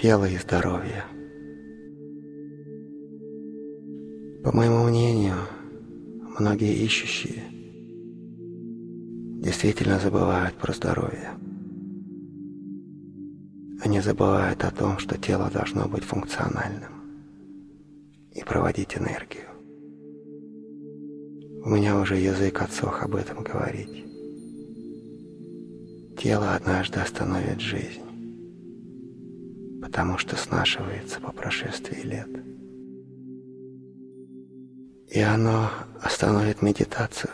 Тело и здоровье. По моему мнению, многие ищущие действительно забывают про здоровье. Они забывают о том, что тело должно быть функциональным и проводить энергию. У меня уже язык отсох об этом говорить. Тело однажды остановит жизнь, потому что снашивается по прошествии лет. И оно остановит медитацию,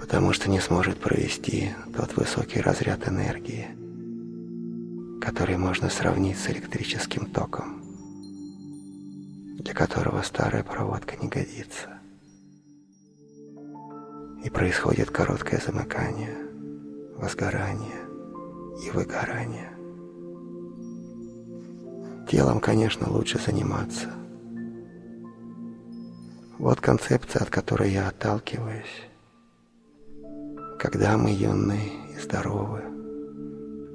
потому что не сможет провести тот высокий разряд энергии, который можно сравнить с электрическим током, для которого старая проводка не годится. И происходит короткое замыкание, возгорание и выгорание. Телом, конечно, лучше заниматься. Вот концепция, от которой я отталкиваюсь. Когда мы юны и здоровы,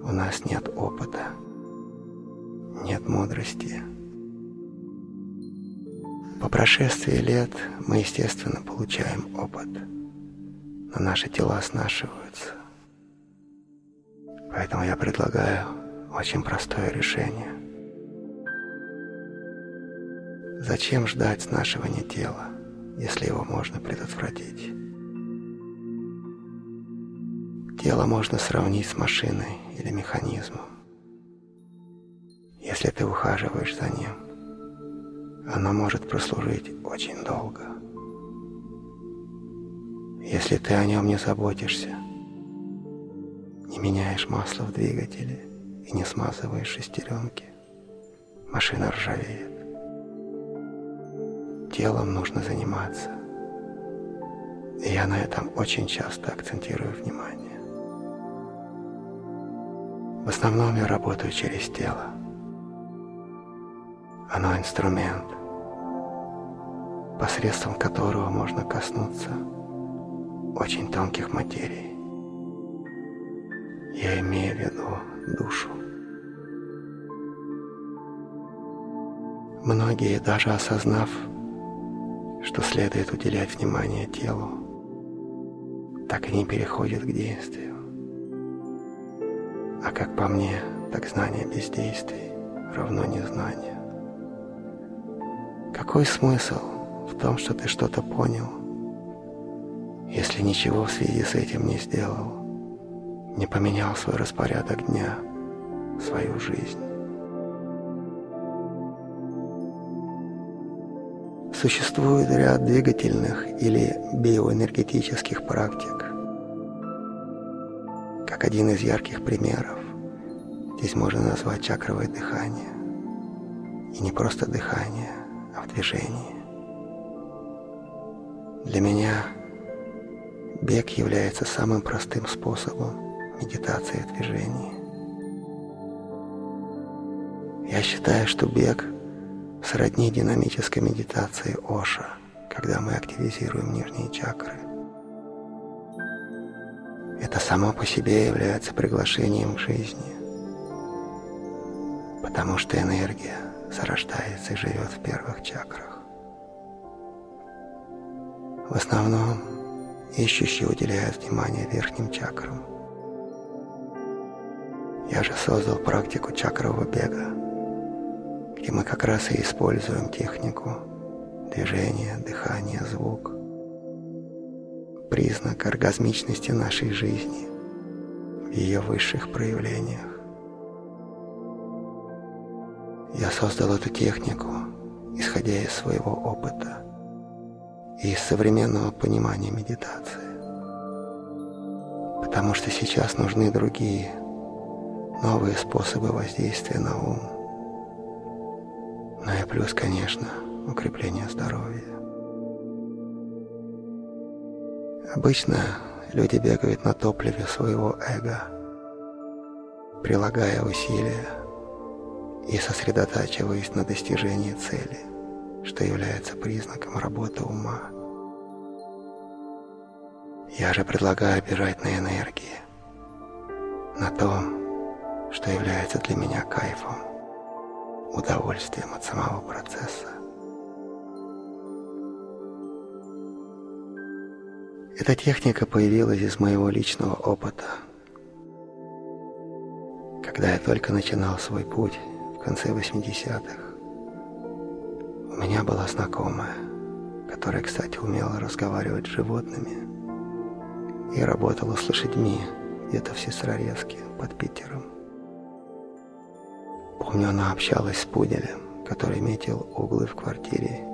у нас нет опыта, нет мудрости. По прошествии лет мы, естественно, получаем опыт, но наши тела снашиваются. Поэтому я предлагаю очень простое решение. Зачем ждать снашивания тела, если его можно предотвратить? Тело можно сравнить с машиной или механизмом. Если ты ухаживаешь за ним, оно может прослужить очень долго. Если ты о нем не заботишься, не меняешь масло в двигателе и не смазываешь шестеренки, машина ржавеет. Телом нужно заниматься. И я на этом очень часто акцентирую внимание. В основном я работаю через тело. Оно инструмент, посредством которого можно коснуться очень тонких материй. Я имею в виду душу. Многие, даже осознав, что следует уделять внимание телу, так и не переходят к действию. А как по мне, так знание без действий равно незнание. Какой смысл в том, что ты что-то понял, если ничего в связи с этим не сделал, не поменял свой распорядок дня, свою жизнь? Существует ряд двигательных или биоэнергетических практик, как один из ярких примеров. Здесь можно назвать чакровое дыхание. И не просто дыхание, а в движении. Для меня бег является самым простым способом медитации в движении. Я считаю, что бег сродни динамической медитации Оша, когда мы активизируем нижние чакры – это само по себе является приглашением к жизни, потому что энергия зарождается и живет в первых чакрах. В основном ищущие уделяют внимание верхним чакрам. Я же создал практику чакрового бега, где мы как раз и используем технику движения, дыхания, звук – признак оргазмичности нашей жизни в ее высших проявлениях. Я создал эту технику, исходя из своего опыта и из современного понимания медитации. Потому что сейчас нужны другие, новые способы воздействия на ум. Ну и плюс, конечно, укрепление здоровья. Обычно люди бегают на топливе своего эго, прилагая усилия и сосредотачиваясь на достижении цели, что является признаком работы ума. Я же предлагаю бежать на энергии, на том, что является для меня кайфом, удовольствием от самого процесса. Эта техника появилась из моего личного опыта. Когда я только начинал свой путь в конце 80-х, у меня была знакомая, которая, кстати, умела разговаривать с животными и работала с лошадьми где-то в Сестрорецке под Питером. Помню, она общалась с пуделем, который метил углы в квартире,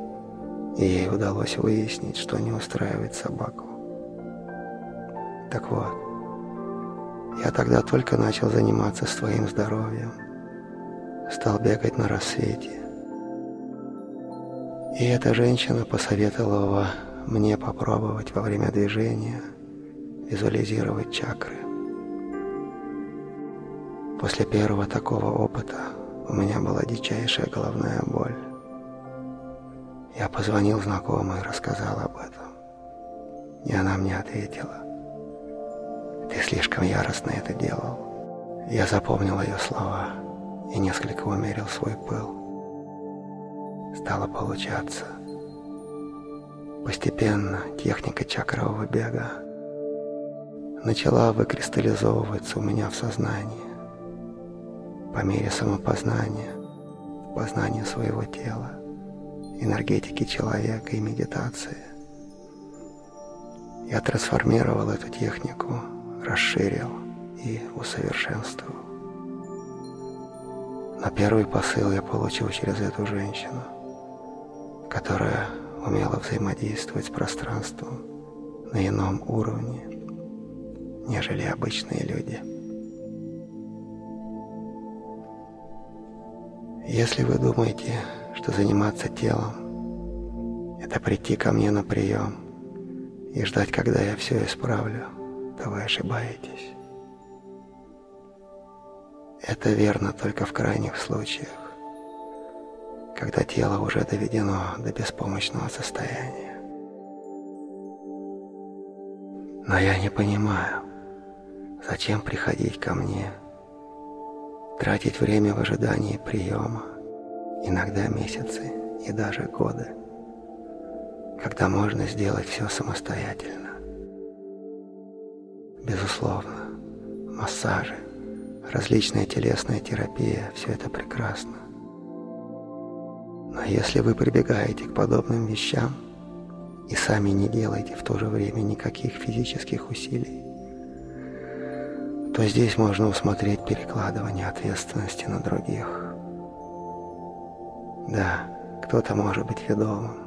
и ей удалось выяснить, что не устраивает собаку. Так вот, я тогда только начал заниматься своим здоровьем, стал бегать на рассвете. И эта женщина посоветовала мне попробовать во время движения визуализировать чакры. После первого такого опыта у меня была дичайшая головная боль. Я позвонил знакомой и рассказал об этом. И она мне ответила. Ты слишком яростно это делал. Я запомнил ее слова и несколько умерил свой пыл. Стало получаться. Постепенно техника чакрового бега начала выкристаллизовываться у меня в сознании по мере самопознания, познания своего тела, энергетики человека и медитации. Я трансформировал эту технику, расширил и усовершенствовал. Но первый посыл я получил через эту женщину, которая умела взаимодействовать с пространством на ином уровне, нежели обычные люди. Если вы думаете, что заниматься телом – это прийти ко мне на прием и ждать, когда я все исправлю, то вы ошибаетесь. Это верно только в крайних случаях, когда тело уже доведено до беспомощного состояния. Но я не понимаю, зачем приходить ко мне – тратить время в ожидании приема, иногда месяцы и даже годы, когда можно сделать все самостоятельно. Безусловно, массажи, различная телесная терапия – все это прекрасно. Но если вы прибегаете к подобным вещам и сами не делаете в то же время никаких физических усилий, то здесь можно усмотреть перекладывание ответственности на других. Да, кто-то может быть ведомым,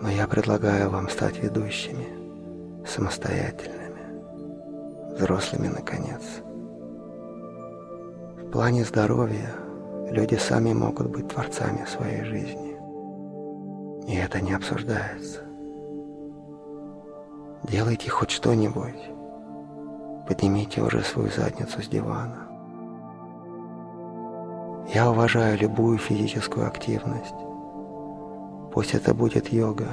но я предлагаю вам стать ведущими, самостоятельными, взрослыми, наконец. В плане здоровья люди сами могут быть творцами своей жизни, и это не обсуждается. Делайте хоть что-нибудь, Поднимите уже свою задницу с дивана. Я уважаю любую физическую активность. Пусть это будет йога,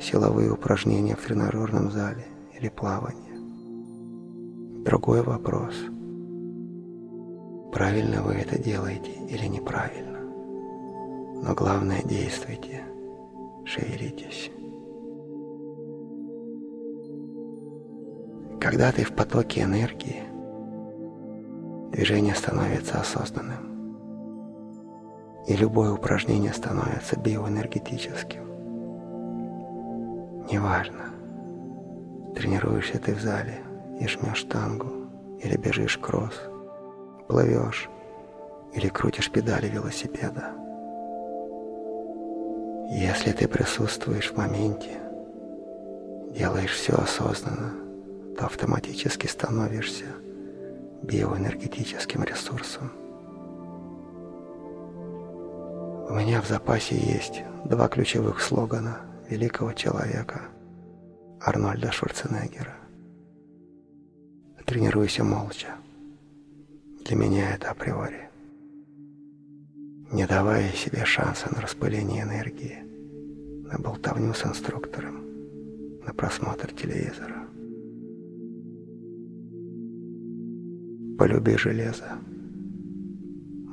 силовые упражнения в тренажерном зале или плавание. Другой вопрос. Правильно вы это делаете или неправильно. Но главное действуйте, шевелитесь. Когда ты в потоке энергии, движение становится осознанным. И любое упражнение становится биоэнергетическим. Неважно, тренируешься ты в зале и жмешь штангу, или бежишь кросс, плывешь, или крутишь педали велосипеда. Если ты присутствуешь в моменте, делаешь все осознанно, то автоматически становишься биоэнергетическим ресурсом. У меня в запасе есть два ключевых слогана великого человека Арнольда Шварценеггера. Тренируйся молча. Для меня это априори. Не давая себе шанса на распыление энергии, на болтовню с инструктором, на просмотр телевизора. Полюби железо.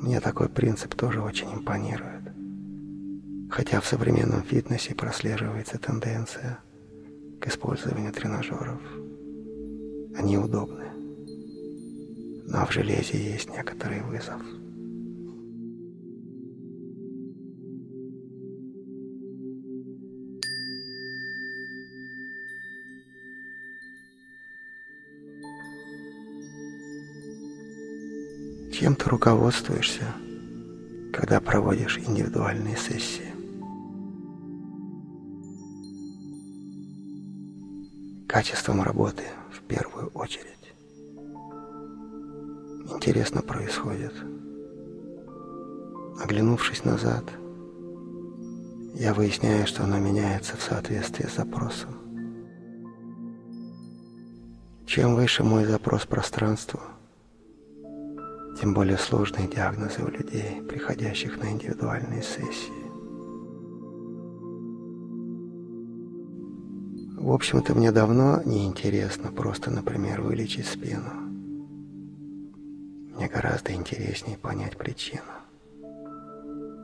Мне такой принцип тоже очень импонирует. Хотя в современном фитнесе прослеживается тенденция к использованию тренажеров. Они удобны. Но в железе есть некоторый вызов – Чем ты руководствуешься, когда проводишь индивидуальные сессии? Качеством работы в первую очередь. Интересно происходит. Оглянувшись назад, я выясняю, что оно меняется в соответствии с запросом. Чем выше мой запрос пространства – тем более сложные диагнозы у людей, приходящих на индивидуальные сессии. В общем-то, мне давно не интересно просто, например, вылечить спину. Мне гораздо интереснее понять причину.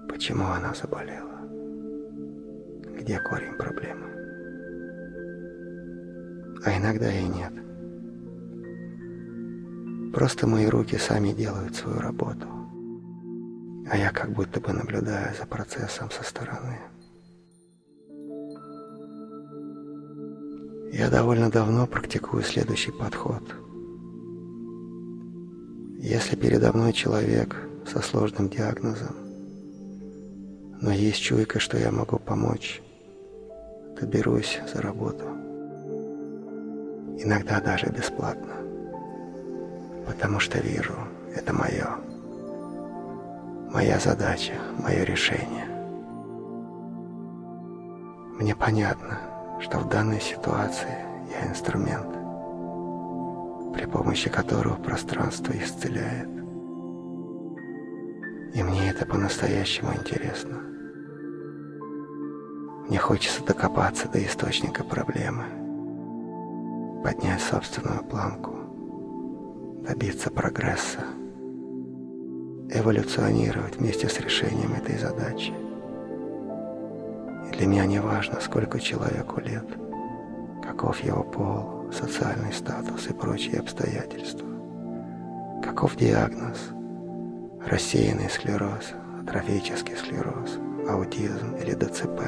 Почему она заболела? Где корень проблемы? А иногда и нет. Просто мои руки сами делают свою работу, а я как будто бы наблюдаю за процессом со стороны. Я довольно давно практикую следующий подход. Если передо мной человек со сложным диагнозом, но есть чуйка, что я могу помочь, то берусь за работу. Иногда даже бесплатно потому что вижу, это мое. Моя задача, мое решение. Мне понятно, что в данной ситуации я инструмент, при помощи которого пространство исцеляет. И мне это по-настоящему интересно. Мне хочется докопаться до источника проблемы, поднять собственную планку добиться прогресса, эволюционировать вместе с решением этой задачи. И для меня не важно, сколько человеку лет, каков его пол, социальный статус и прочие обстоятельства, каков диагноз, рассеянный склероз, атрофический склероз, аутизм или ДЦП.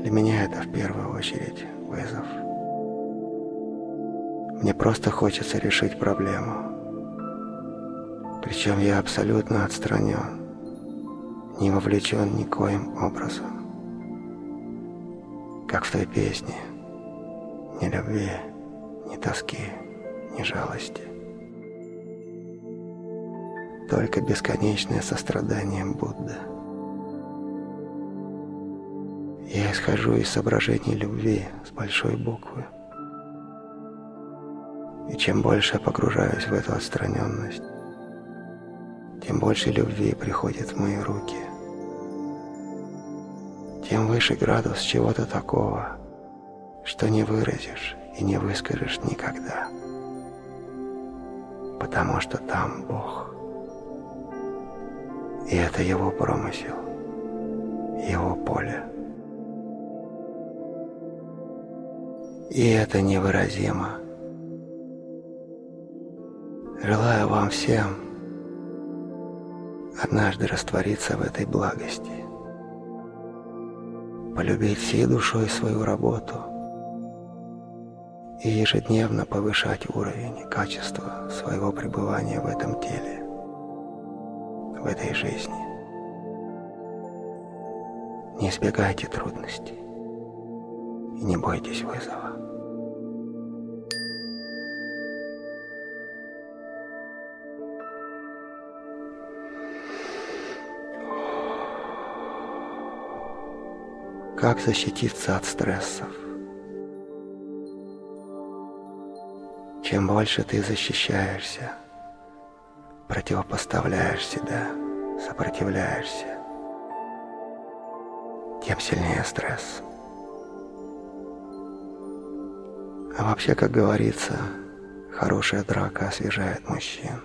Для меня это в первую очередь вызов – мне просто хочется решить проблему. Причем я абсолютно отстранен, не вовлечен никоим образом. Как в той песне. Ни любви, ни тоски, ни жалости. Только бесконечное сострадание Будды. Я исхожу из соображений любви с большой буквы. Чем больше погружаюсь в эту отстраненность, тем больше любви приходит в мои руки. Тем выше градус чего-то такого, что не выразишь и не выскажешь никогда. Потому что там Бог. И это Его промысел, Его поле. И это невыразимо. Желаю вам всем однажды раствориться в этой благости, полюбить всей душой свою работу и ежедневно повышать уровень и качество своего пребывания в этом теле, в этой жизни. Не избегайте трудностей и не бойтесь вызова. Как защититься от стрессов? Чем больше ты защищаешься, противопоставляешь себя, сопротивляешься, тем сильнее стресс. А вообще, как говорится, хорошая драка освежает мужчин.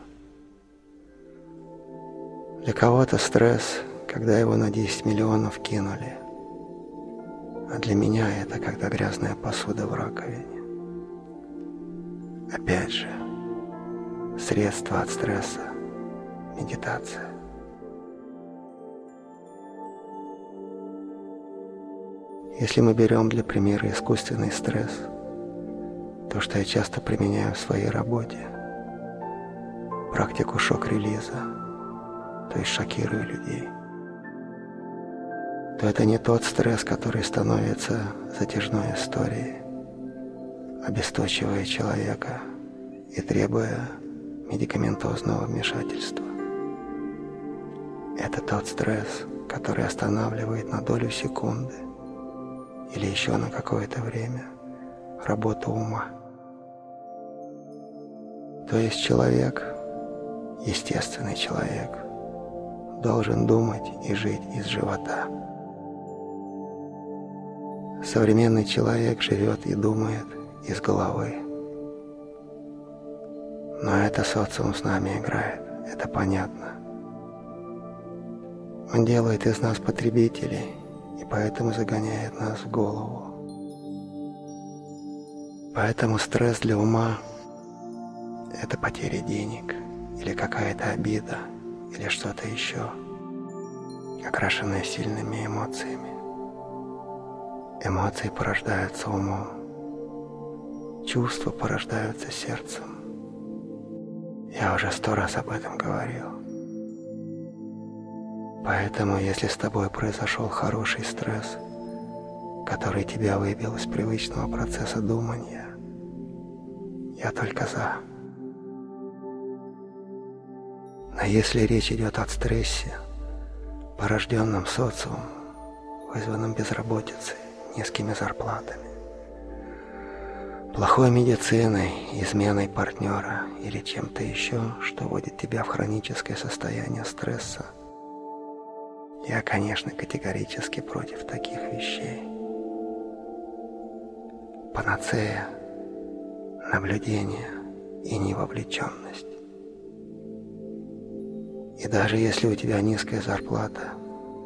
Для кого-то стресс, когда его на 10 миллионов кинули. А для меня это когда грязная посуда в раковине. Опять же, средство от стресса – медитация. Если мы берем для примера искусственный стресс, то, что я часто применяю в своей работе, практику шок-релиза – то есть шокирую людей, то это не тот стресс, который становится затяжной историей, обесточивая человека и требуя медикаментозного вмешательства. Это тот стресс, который останавливает на долю секунды или еще на какое-то время работу ума. То есть человек, естественный человек, должен думать и жить из живота. Современный человек живет и думает из головы. Но это социум с нами играет, это понятно. Он делает из нас потребителей и поэтому загоняет нас в голову. Поэтому стресс для ума – это потеря денег или какая-то обида – или что-то еще, окрашенное сильными эмоциями. Эмоции порождаются умом, чувства порождаются сердцем. Я уже сто раз об этом говорил. Поэтому, если с тобой произошел хороший стресс, который тебя выбил из привычного процесса думания, я только за. А если речь идет о стрессе, порожденном социумом, вызванном безработицей, низкими зарплатами, плохой медициной, изменой партнера или чем-то еще, что вводит тебя в хроническое состояние стресса, я, конечно, категорически против таких вещей. Панацея, наблюдение и невовлеченность. И даже если у тебя низкая зарплата,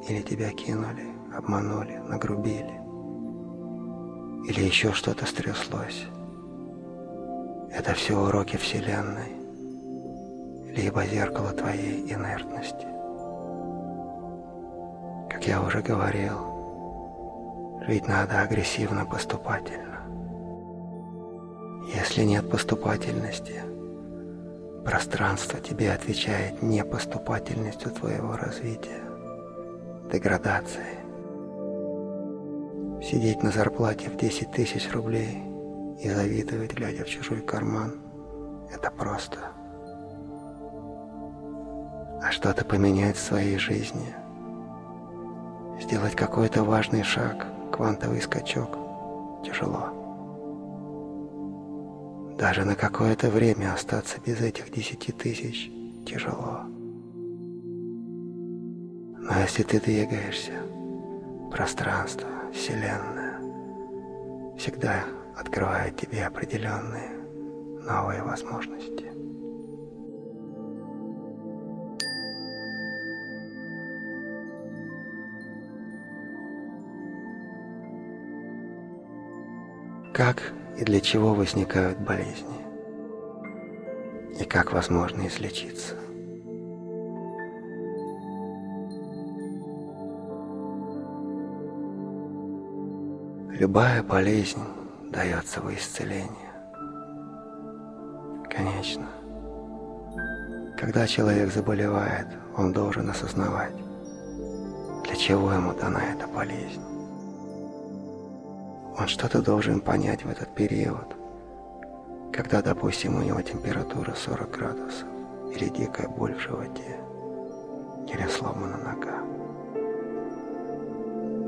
или тебя кинули, обманули, нагрубили, или еще что-то стряслось, это все уроки Вселенной, либо зеркало твоей инертности. Как я уже говорил, жить надо агрессивно-поступательно. Если нет поступательности – Пространство тебе отвечает непоступательностью твоего развития, деградацией. Сидеть на зарплате в 10 тысяч рублей и завидовать, глядя в чужой карман, это просто. А что-то поменять в своей жизни, сделать какой-то важный шаг, квантовый скачок, тяжело. Даже на какое-то время остаться без этих десяти тысяч тяжело. Но если ты двигаешься, пространство, Вселенная всегда открывает тебе определенные новые возможности. Как и для чего возникают болезни, и как возможно излечиться. Любая болезнь дается во исцеление. Конечно. Когда человек заболевает, он должен осознавать, для чего ему дана эта болезнь. Он что-то должен понять в этот период, когда, допустим, у него температура 40 градусов, или дикая боль в животе, или сломана нога.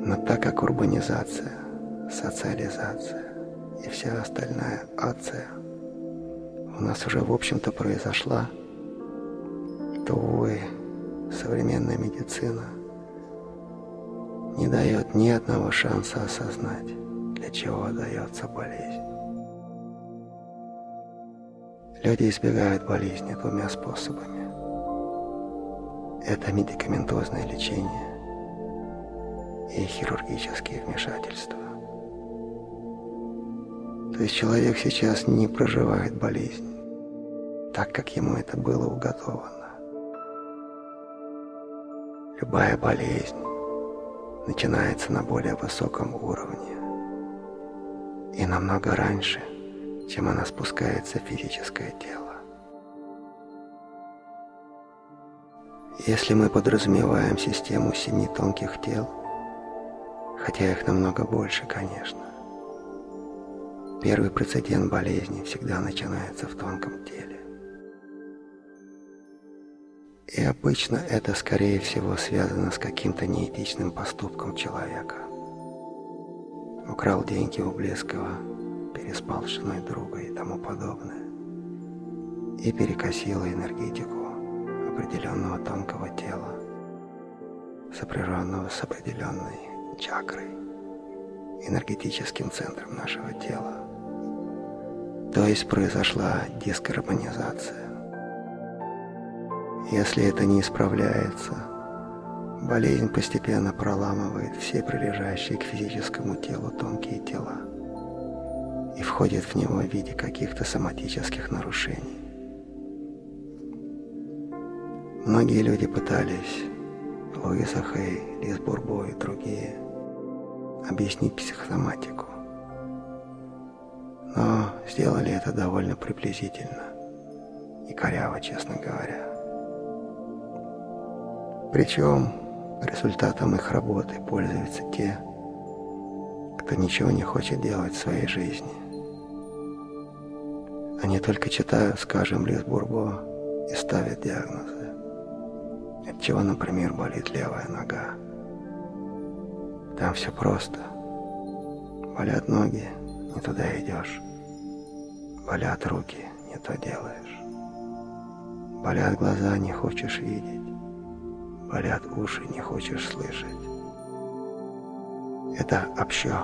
Но так как урбанизация, социализация и вся остальная ация у нас уже в общем-то произошла, то, увы, современная медицина не дает ни одного шанса осознать, для чего дается болезнь. Люди избегают болезни двумя способами. Это медикаментозное лечение и хирургические вмешательства. То человек сейчас не проживает болезнь, так как ему это было уготовано. Любая болезнь начинается на более высоком уровне и намного раньше, чем она спускается в физическое тело. Если мы подразумеваем систему семи тонких тел, хотя их намного больше, конечно, первый прецедент болезни всегда начинается в тонком теле. И обычно это, скорее всего, связано с каким-то неэтичным поступком человека. Украл деньги у близкого, переспал с женой друга и тому подобное. И перекосило энергетику определенного тонкого тела, сопряженного с определенной чакрой, энергетическим центром нашего тела. То есть произошла дисгармонизация. Если это не исправляется, болезнь постепенно проламывает все прилежащие к физическому телу тонкие тела и входит в него в виде каких-то соматических нарушений. Многие люди пытались, Луиза Хей, Лиз Бурбо и другие, объяснить психосоматику. Но сделали это довольно приблизительно и коряво, честно говоря. Причем результатом их работы пользуются те, кто ничего не хочет делать в своей жизни. Они только читают, скажем, Лиз Бурбо и ставят диагнозы. От чего, например, болит левая нога. Там все просто. Болят ноги, не туда идешь. Болят руки, не то делаешь. Болят глаза, не хочешь видеть болят уши, не хочешь слышать. Это общо.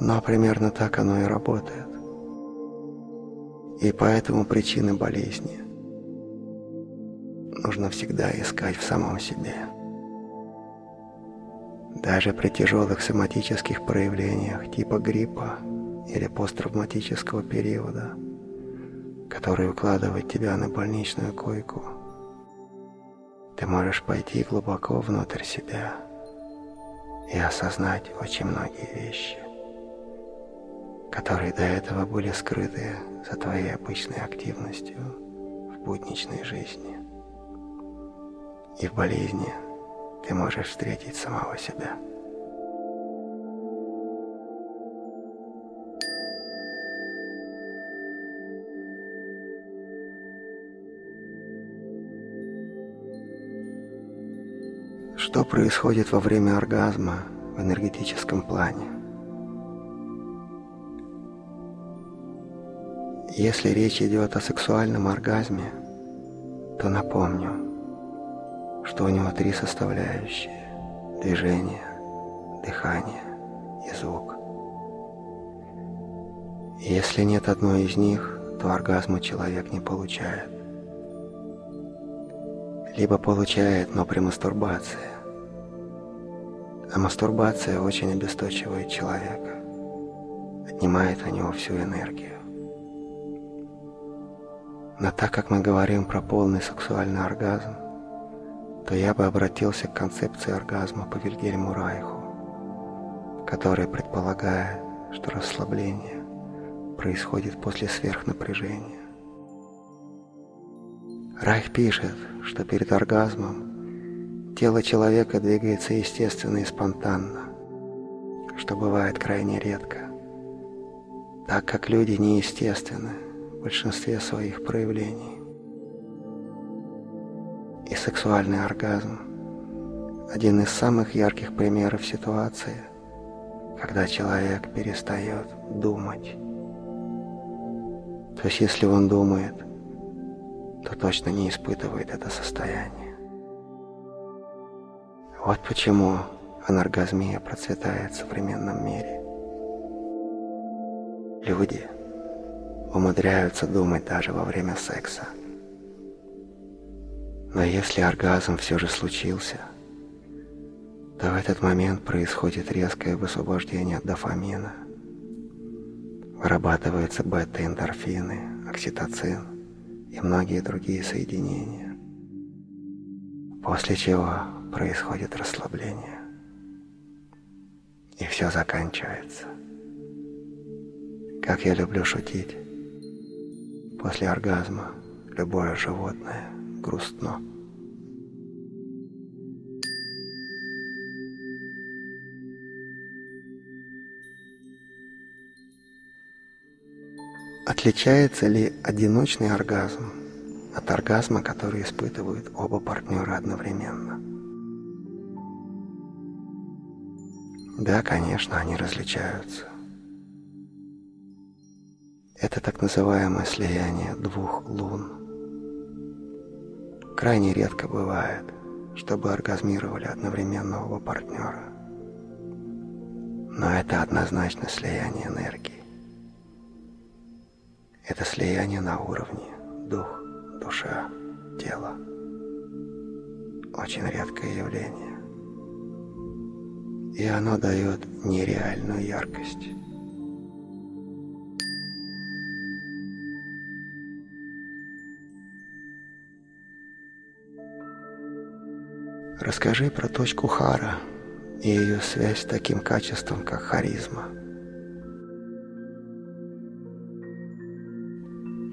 Но примерно так оно и работает. И поэтому причины болезни нужно всегда искать в самом себе. Даже при тяжелых соматических проявлениях типа гриппа или посттравматического периода, который укладывает тебя на больничную койку – ты можешь пойти глубоко внутрь себя и осознать очень многие вещи, которые до этого были скрыты за твоей обычной активностью в будничной жизни. И в болезни ты можешь встретить самого себя. Что происходит во время оргазма в энергетическом плане? Если речь идет о сексуальном оргазме, то напомню, что у него три составляющие – движение, дыхание и звук. Если нет одной из них, то оргазма человек не получает. Либо получает, но при мастурбации, а мастурбация очень обесточивает человека, отнимает у него всю энергию. Но так как мы говорим про полный сексуальный оргазм, то я бы обратился к концепции оргазма по Вильгельму Райху, который предполагает, что расслабление происходит после сверхнапряжения. Райх пишет, что перед оргазмом Тело человека двигается естественно и спонтанно, что бывает крайне редко, так как люди неестественны в большинстве своих проявлений. И сексуальный оргазм – один из самых ярких примеров ситуации, когда человек перестает думать. То есть если он думает, то точно не испытывает это состояние. Вот почему анаргазмия процветает в современном мире. Люди умудряются думать даже во время секса. Но если оргазм все же случился, то в этот момент происходит резкое высвобождение дофамина. Вырабатываются бета-эндорфины, окситоцин и многие другие соединения. После чего происходит расслабление. И все заканчивается. Как я люблю шутить, после оргазма любое животное грустно. Отличается ли одиночный оргазм от оргазма, который испытывают оба партнера одновременно? Да, конечно, они различаются. Это так называемое слияние двух лун. Крайне редко бывает, чтобы оргазмировали одновременно оба партнера. Но это однозначно слияние энергии. Это слияние на уровне дух, душа, тело. Очень редкое явление. И оно дает нереальную яркость. Расскажи про точку Хара и ее связь с таким качеством, как харизма.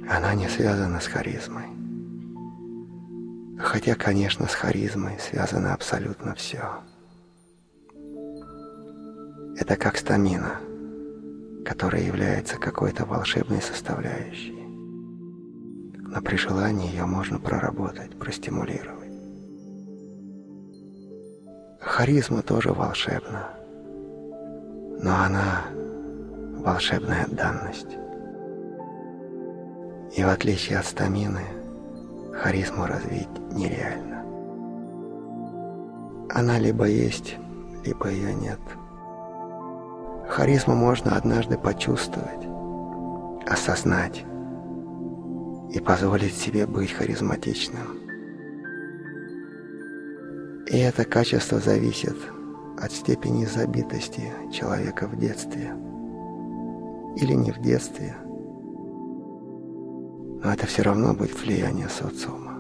Она не связана с харизмой. Хотя, конечно, с харизмой связано абсолютно все. Это как стамина, которая является какой-то волшебной составляющей. Но при желании ее можно проработать, простимулировать. Харизма тоже волшебна, но она волшебная данность. И в отличие от стамины, харизму развить нереально. Она либо есть, либо ее нет. Харизму можно однажды почувствовать, осознать и позволить себе быть харизматичным. И это качество зависит от степени забитости человека в детстве. Или не в детстве. Но это все равно будет влияние социума.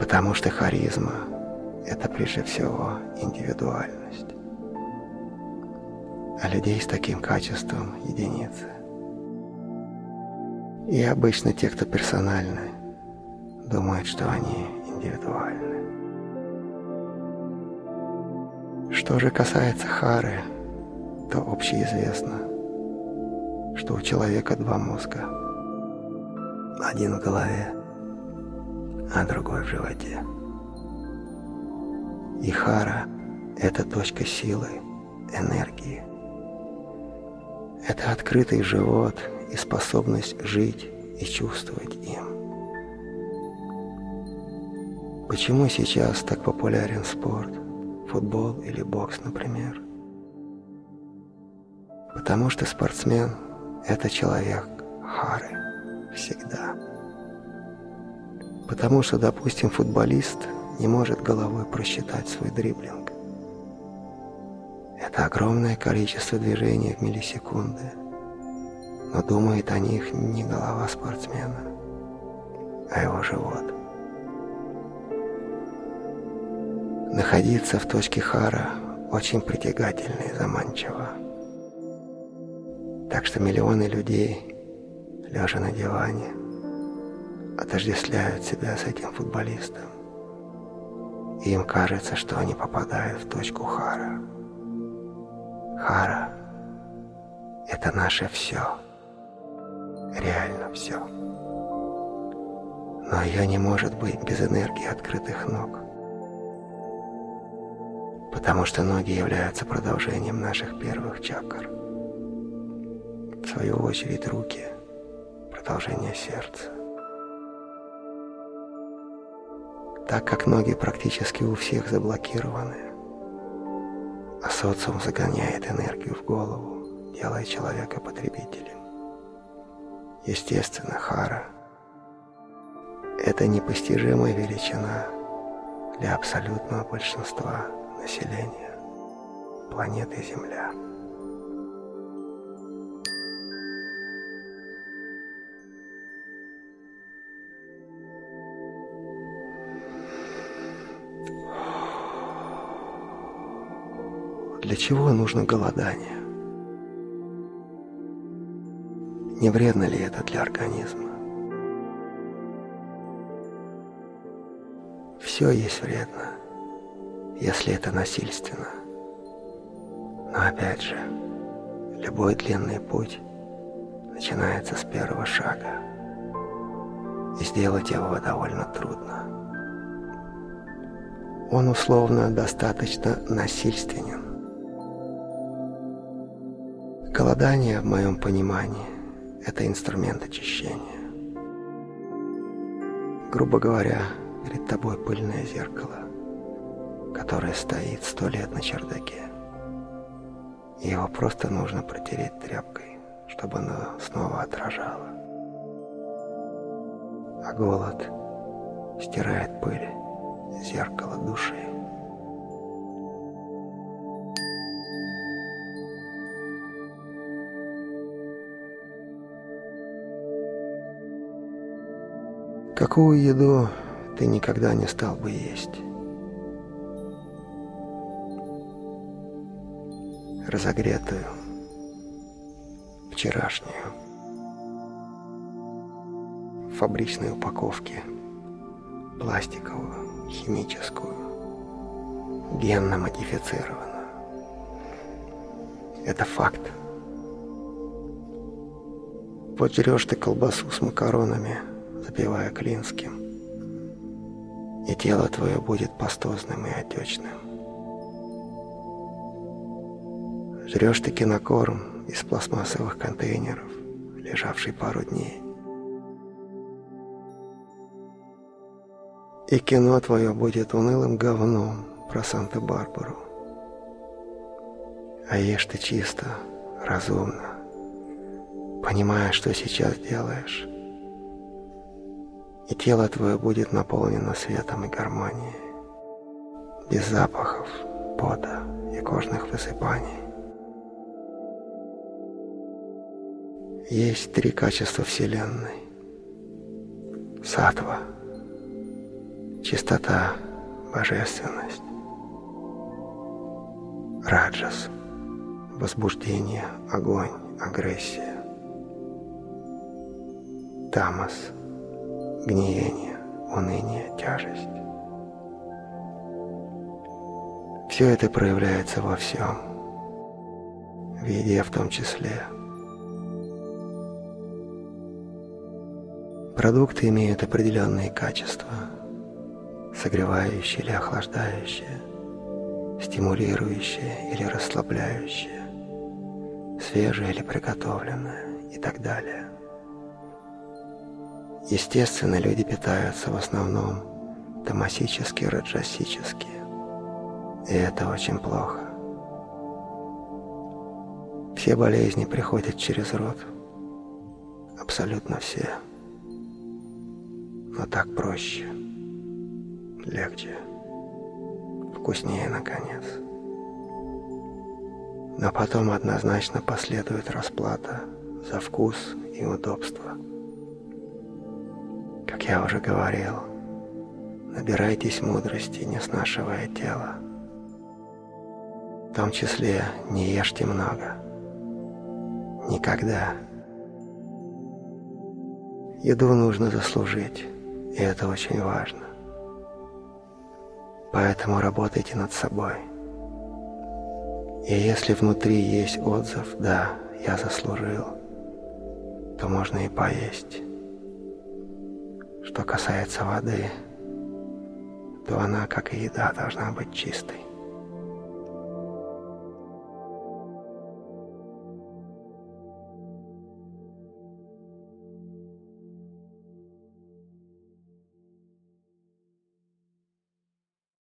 Потому что харизма – это прежде всего индивидуальность. А людей с таким качеством – единицы. И обычно те, кто персональны, думают, что они индивидуальны. Что же касается Хары, то общеизвестно, что у человека два мозга. Один в голове, а другой в животе. И Хара – это точка силы, энергии. Это открытый живот и способность жить и чувствовать им. Почему сейчас так популярен спорт, футбол или бокс, например? Потому что спортсмен – это человек хары всегда. Потому что, допустим, футболист не может головой просчитать свой дриблинг. Это огромное количество движений в миллисекунды, но думает о них не голова спортсмена, а его живот. Находиться в точке Хара очень притягательно и заманчиво. Так что миллионы людей, лежа на диване, отождествляют себя с этим футболистом. И им кажется, что они попадают в точку Хара. Хара – это наше все. Реально все. Но ее не может быть без энергии открытых ног потому что ноги являются продолжением наших первых чакр. В свою очередь руки – продолжение сердца. Так как ноги практически у всех заблокированы, а социум загоняет энергию в голову, делая человека потребителем. Естественно, Хара – это непостижимая величина для абсолютного большинства населения планеты Земля. Для чего нужно голодание? Не вредно ли это для организма? Все есть вредно, если это насильственно. Но опять же, любой длинный путь начинается с первого шага, и сделать его довольно трудно. Он условно достаточно насильственен. Голодание, в моем понимании, это инструмент очищения. Грубо говоря, перед тобой пыльное зеркало, которое стоит сто лет на чердаке. Его просто нужно протереть тряпкой, чтобы оно снова отражало. А голод стирает пыль зеркало души. Какую еду ты никогда не стал бы есть? Разогретую, вчерашнюю, в фабричной упаковке, пластиковую, химическую, генно модифицированную. Это факт. Вот жрешь ты колбасу с макаронами – запивая клинским, и тело твое будет пастозным и отечным. Жрешь ты кинокорм из пластмассовых контейнеров, лежавший пару дней. И кино твое будет унылым говном про Санта-Барбару. А ешь ты чисто, разумно, понимая, что сейчас делаешь, и тело твое будет наполнено светом и гармонией, без запахов, пота и кожных высыпаний. Есть три качества Вселенной. Сатва, чистота, божественность. Раджас, возбуждение, огонь, агрессия. Тамас – гниение, уныние, тяжесть. Все это проявляется во всем, в еде в том числе. Продукты имеют определенные качества, согревающие или охлаждающие, стимулирующие или расслабляющие, свежее или приготовленное и так далее. Естественно, люди питаются в основном тамасически, раджасически. И это очень плохо. Все болезни приходят через рот. Абсолютно все. Но так проще. Легче. Вкуснее, наконец. Но потом однозначно последует расплата за вкус и удобство. Как я уже говорил, набирайтесь мудрости, не снашивая тело. В том числе не ешьте много. Никогда. Еду нужно заслужить, и это очень важно. Поэтому работайте над собой. И если внутри есть отзыв «да, я заслужил», то можно и поесть. Что касается воды, то она, как и еда, должна быть чистой.